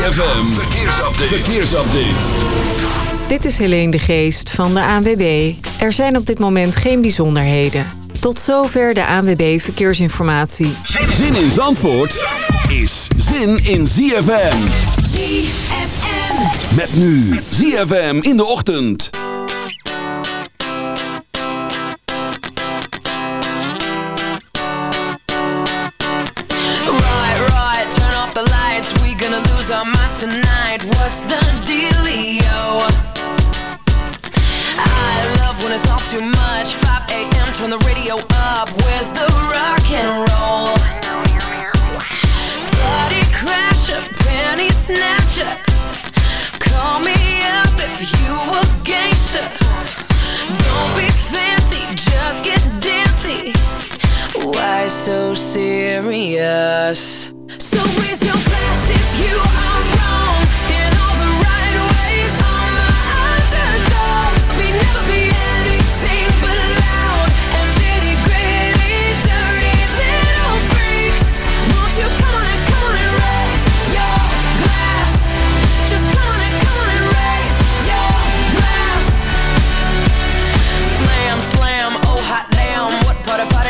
ZFM, verkeersupdate. verkeersupdate. Dit is Helene de Geest van de ANWB. Er zijn op dit moment geen bijzonderheden. Tot zover de ANWB Verkeersinformatie. Zin in Zandvoort is zin in ZFM. ZFM. Met nu ZFM in de ochtend. Tonight. What's the dealio? I love when it's all too much. 5 a.m. Turn the radio up. Where's the rock and roll? Party crasher, penny snatcher. Call me up if you a gangster. Don't be fancy, just get dancy. Why so serious? So raise your glass if you are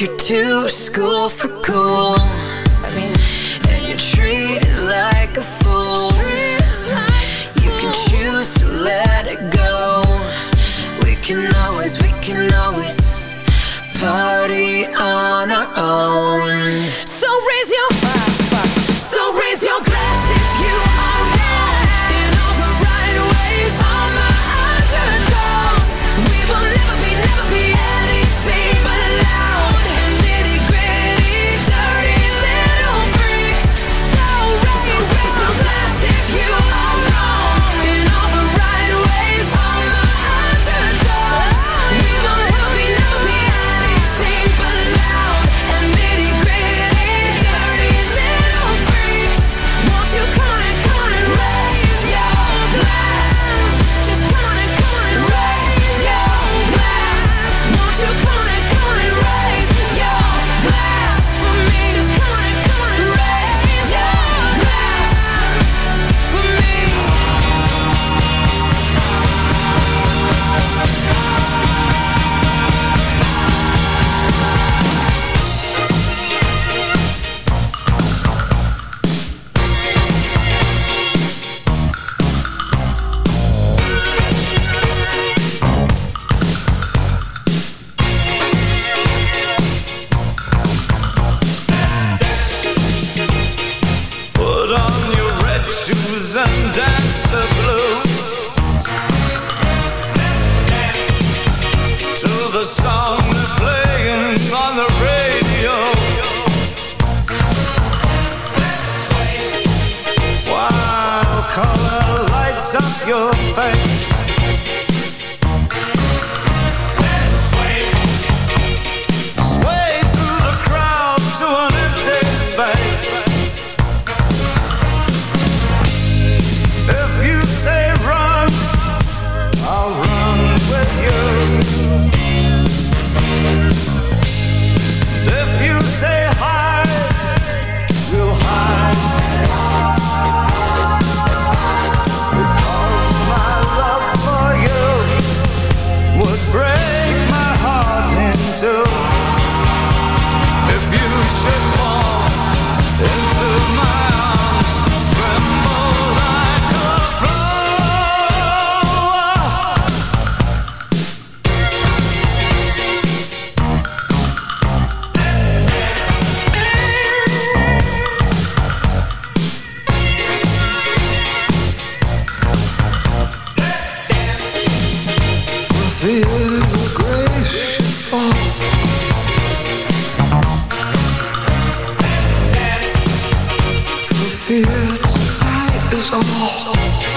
You're too school for cool, I mean, and you're treated like a fool, you can choose to let it go. We can always, we can always party on our own. Oh.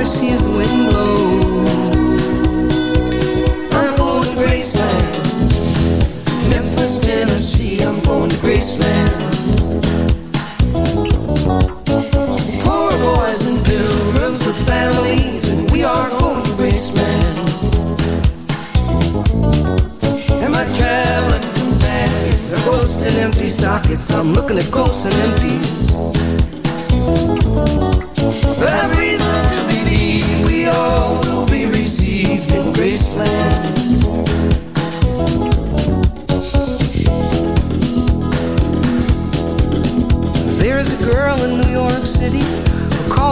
Everybody sees the wind blow. I'm going to Graceland, Memphis, Tennessee. I'm going to Graceland. Poor boys and pilgrims with families, and we are going to Graceland. And my traveling companions are ghosts and empty sockets. I'm looking at ghosts and empties.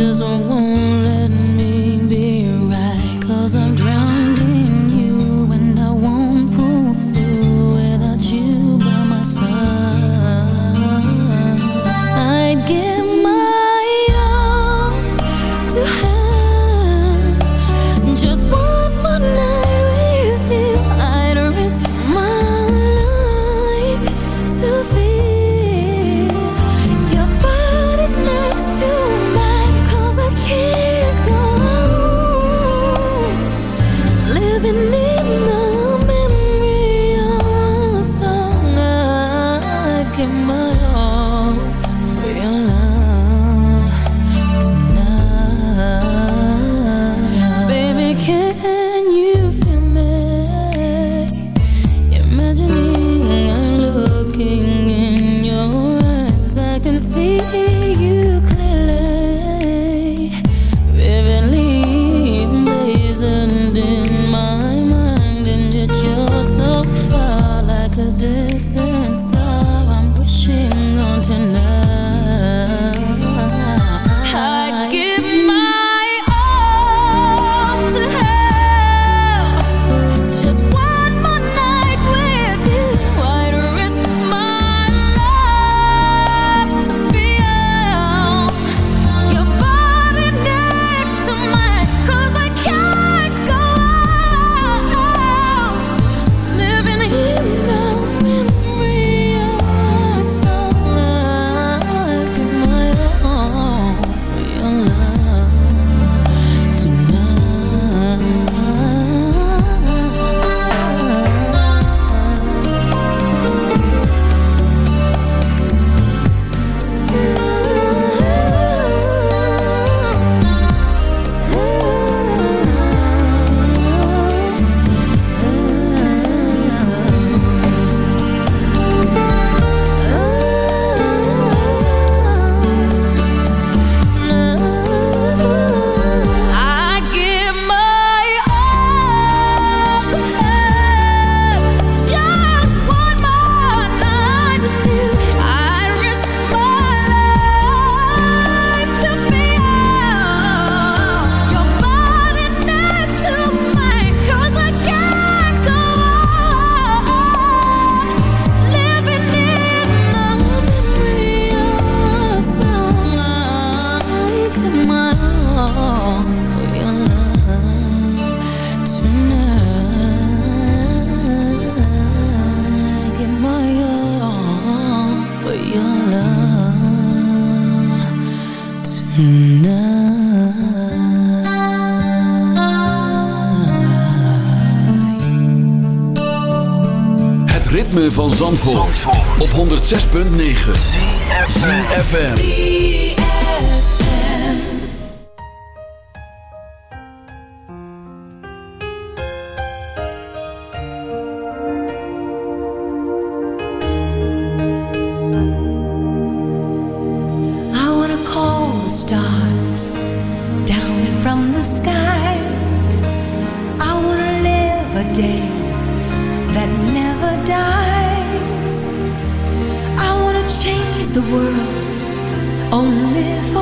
Zandvoort, 106.9 FM. Only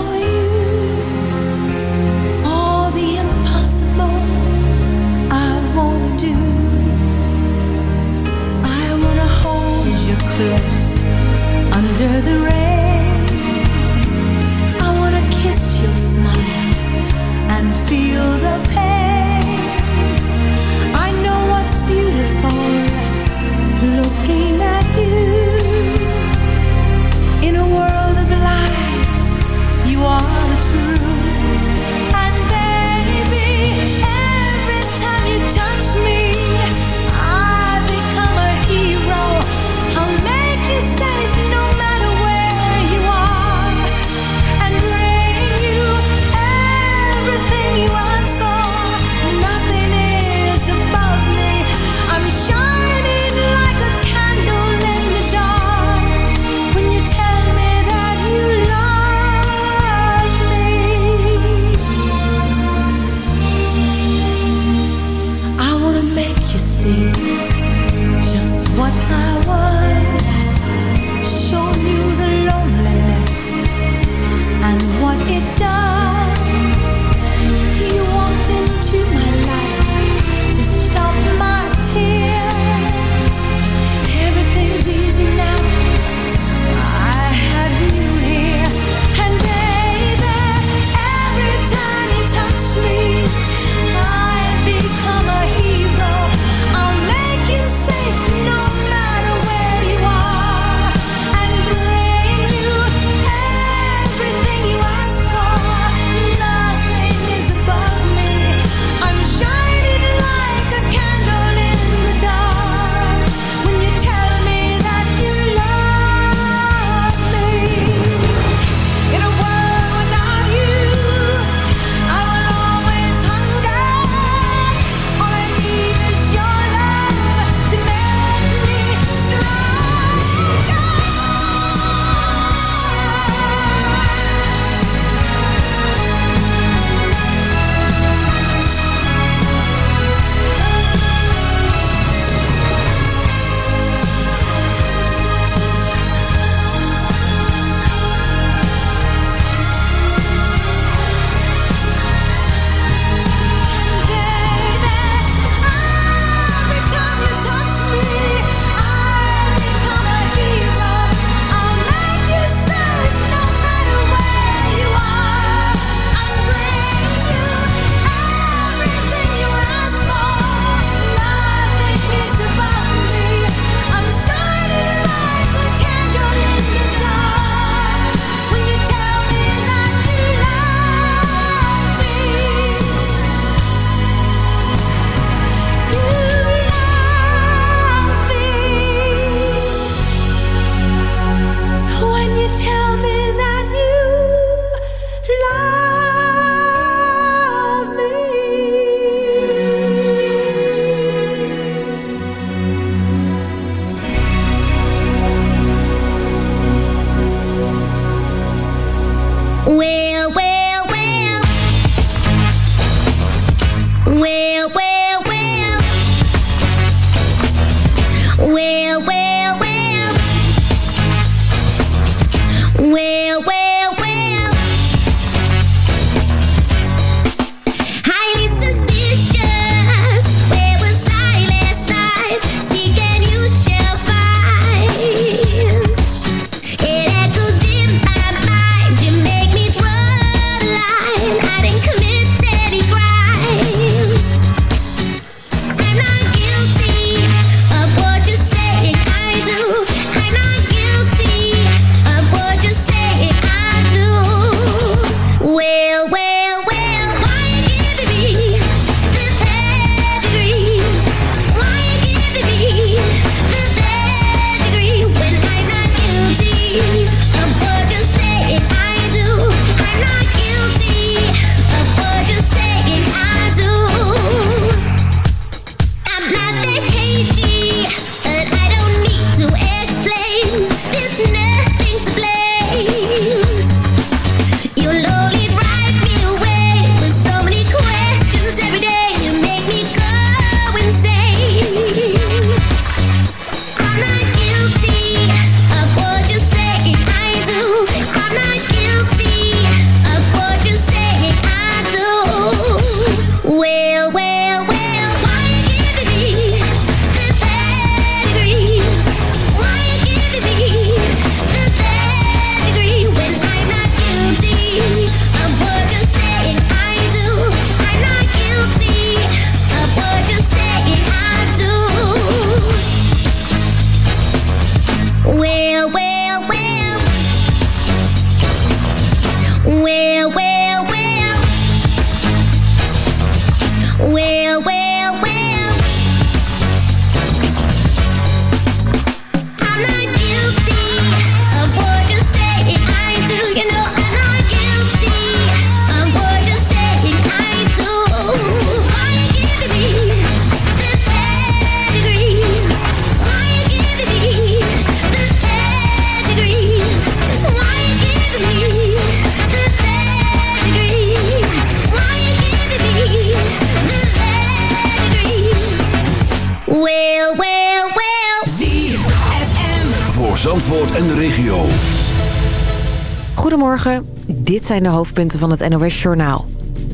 zijn de hoofdpunten van het NOS-journaal.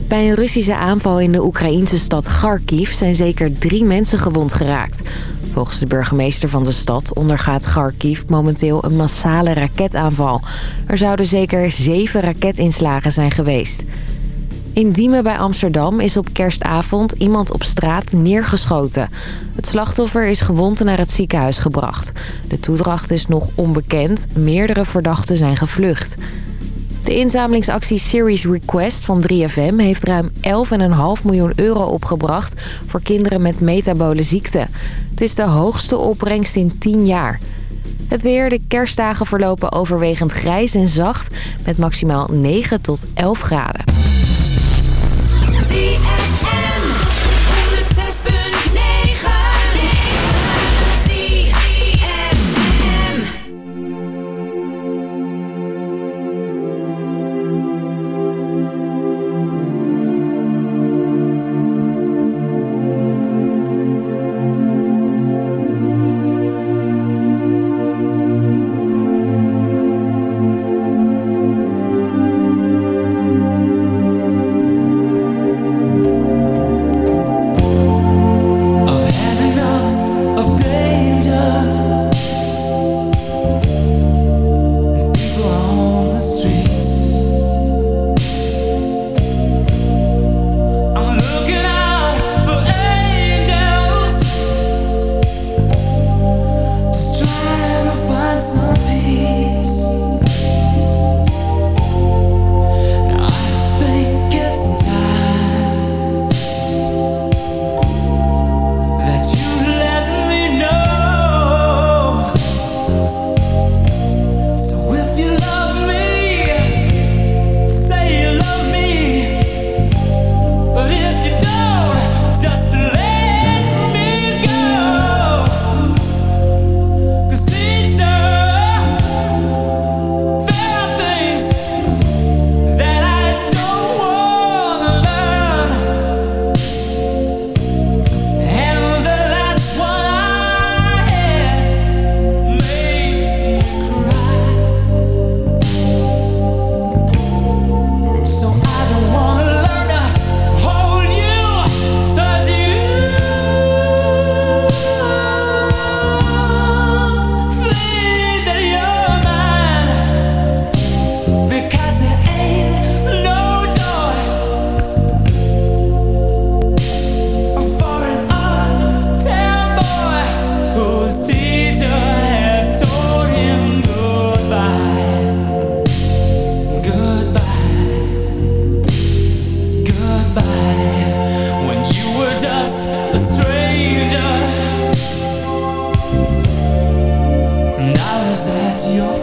Bij een Russische aanval in de Oekraïnse stad Kharkiv zijn zeker drie mensen gewond geraakt. Volgens de burgemeester van de stad ondergaat Kharkiv momenteel een massale raketaanval. Er zouden zeker zeven raketinslagen zijn geweest. In Diemen bij Amsterdam is op kerstavond iemand op straat neergeschoten. Het slachtoffer is gewond naar het ziekenhuis gebracht. De toedracht is nog onbekend. Meerdere verdachten zijn gevlucht. De inzamelingsactie Series Request van 3FM heeft ruim 11,5 miljoen euro opgebracht voor kinderen met metabole ziekte. Het is de hoogste opbrengst in 10 jaar. Het weer, de kerstdagen verlopen overwegend grijs en zacht met maximaal 9 tot 11 graden. canción.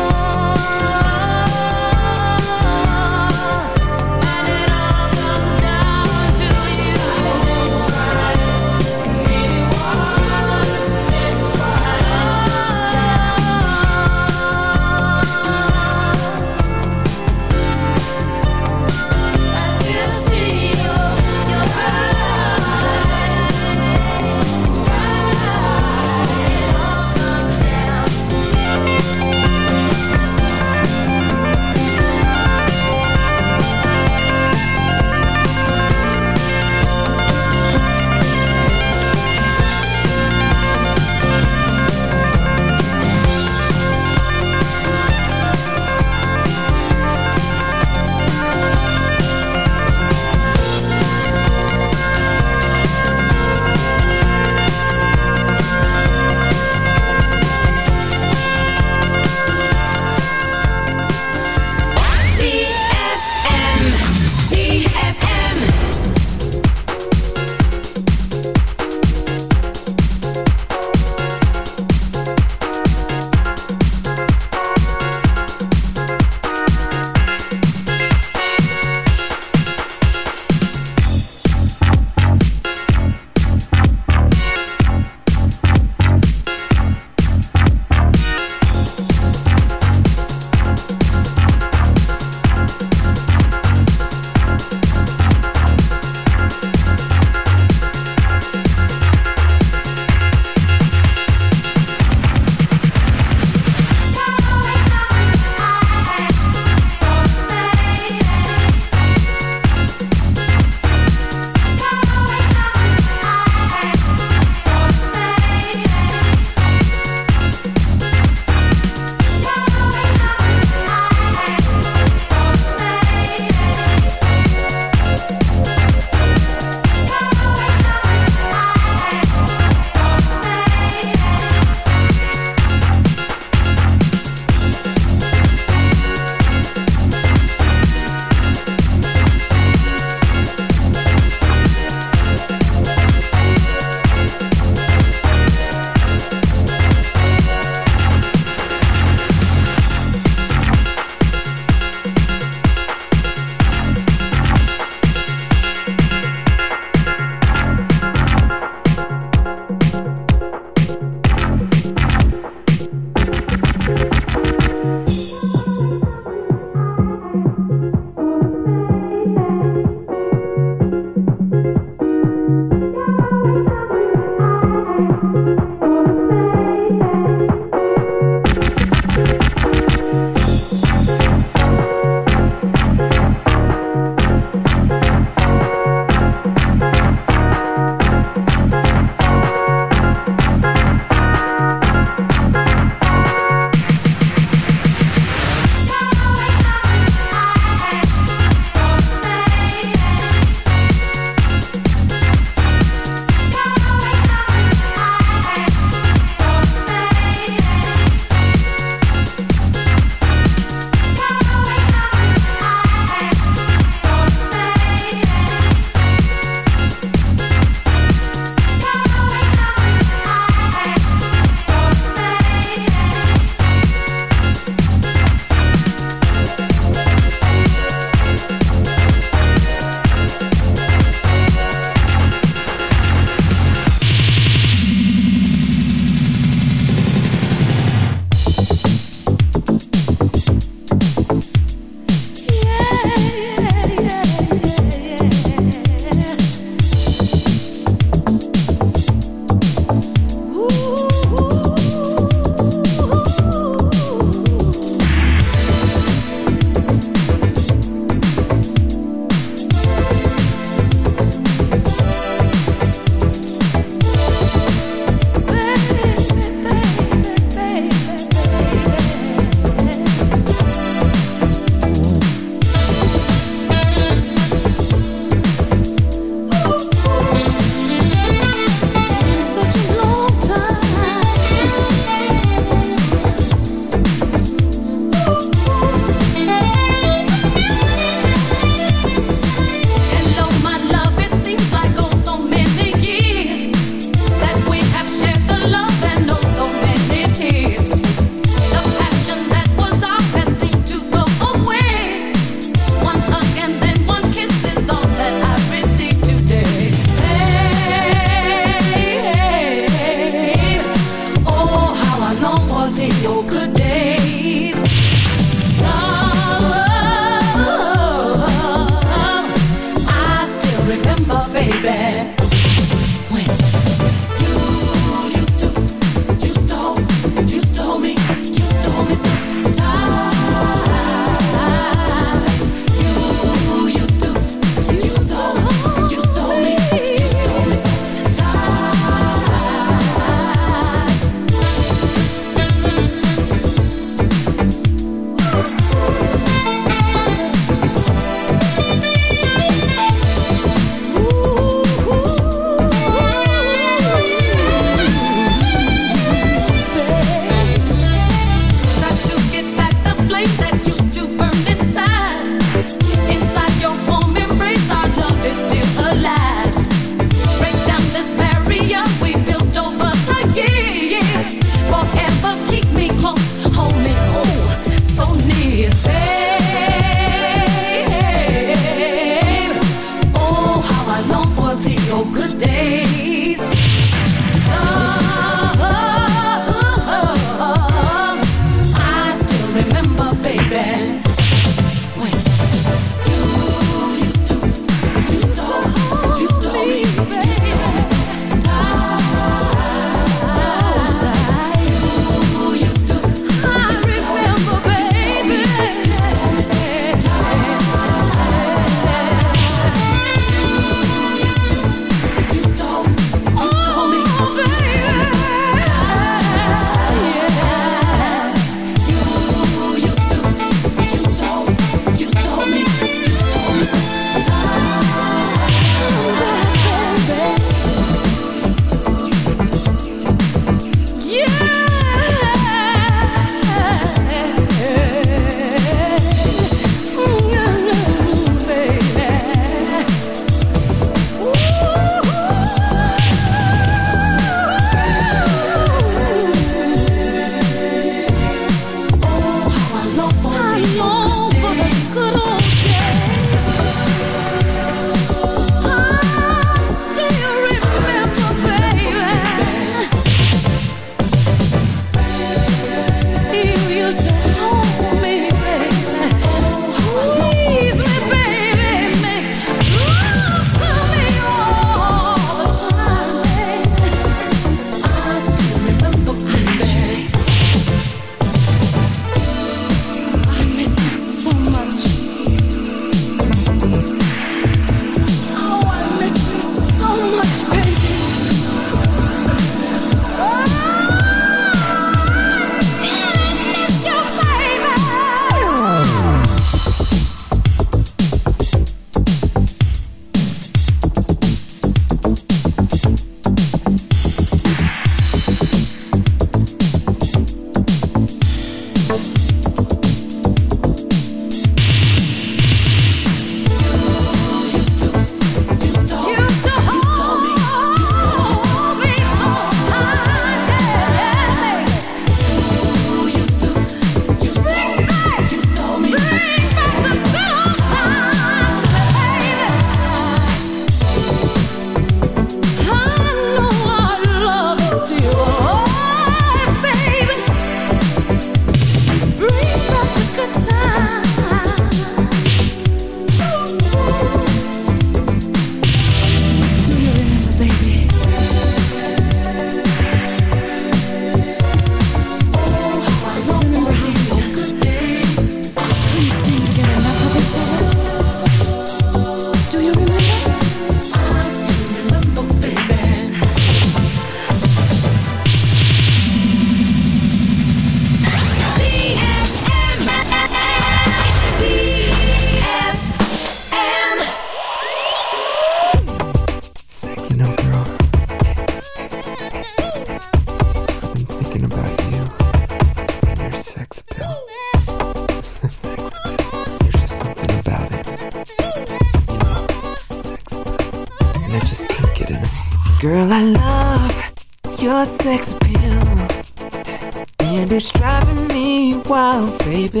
Baby.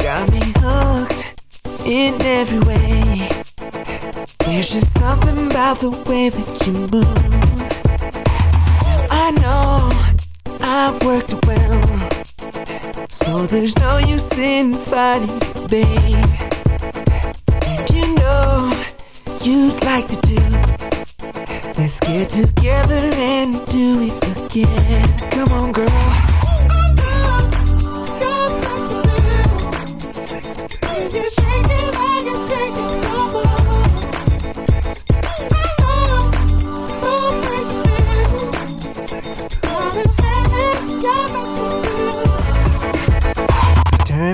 Got me hooked in every way. There's just something about the way that you move. I know I've worked well, so there's no use in fighting, babe. And you know you'd like to do. Let's get together and do it again. Come on, girl.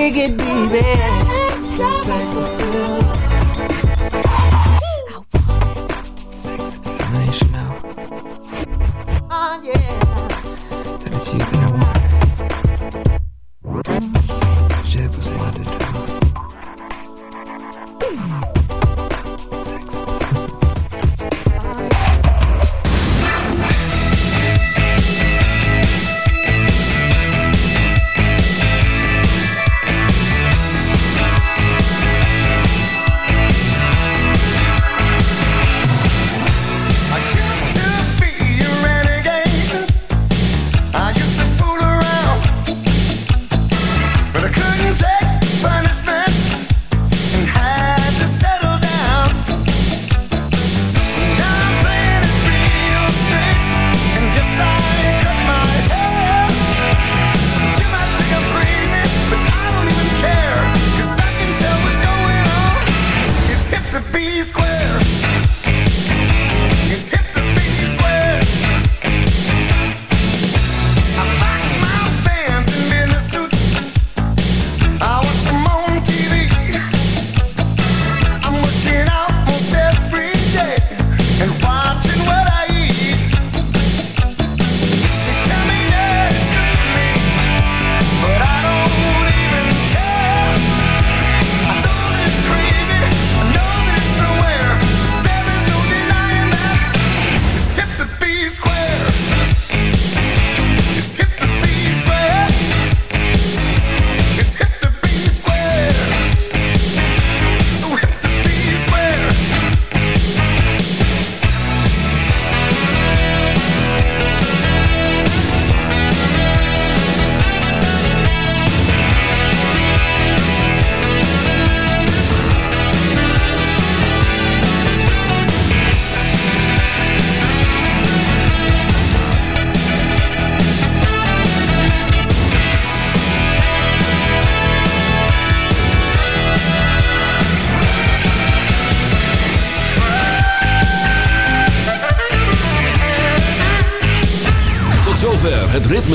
Take it, baby.